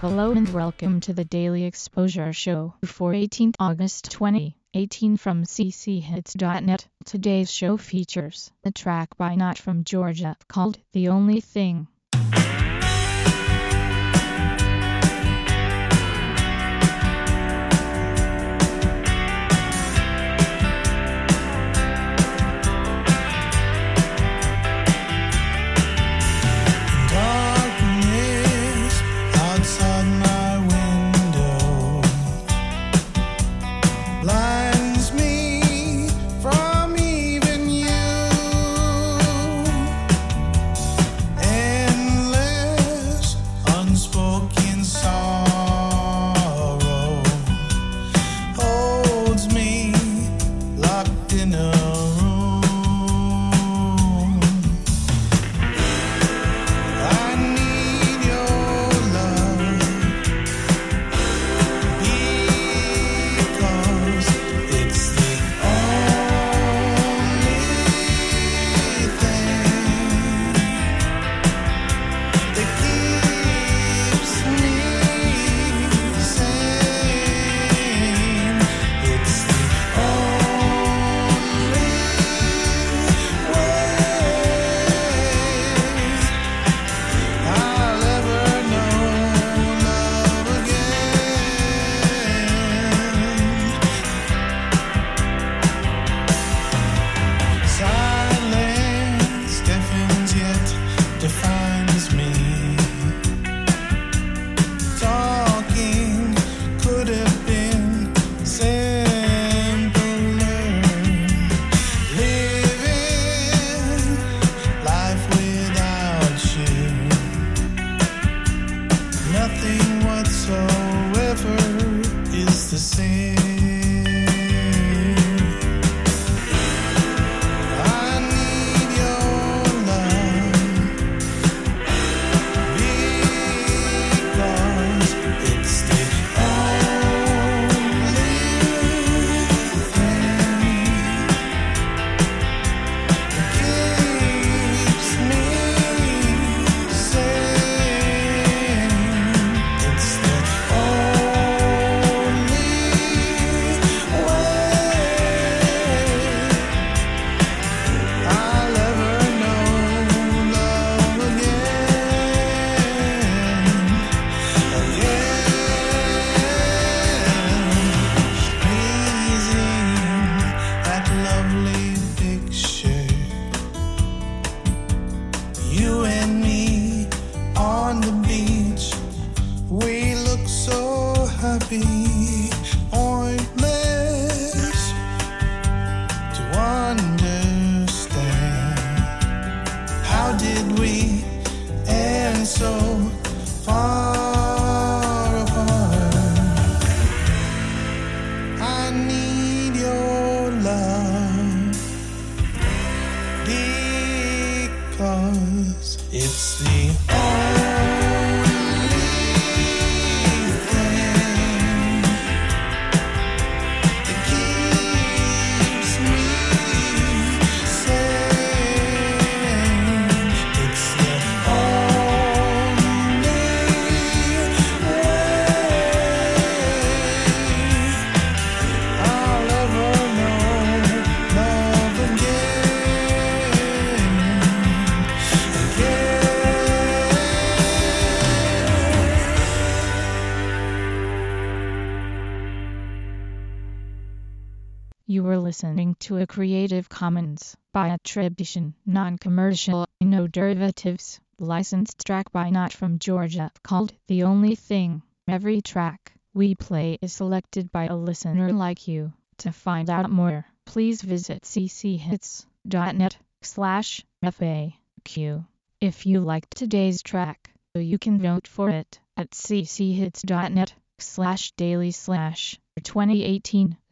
Hello and welcome to the Daily Exposure Show for 18th August 2018 from cchits.net. Today's show features a track by Not From Georgia called The Only Thing. Nothing whatsoever is the same. Because it's the were listening to a Creative Commons by attribution, non-commercial, no derivatives, licensed track by Not From Georgia called The Only Thing. Every track we play is selected by a listener like you. To find out more, please visit cchits.net slash FAQ. If you liked today's track, you can vote for it at cchits.net slash daily slash 2018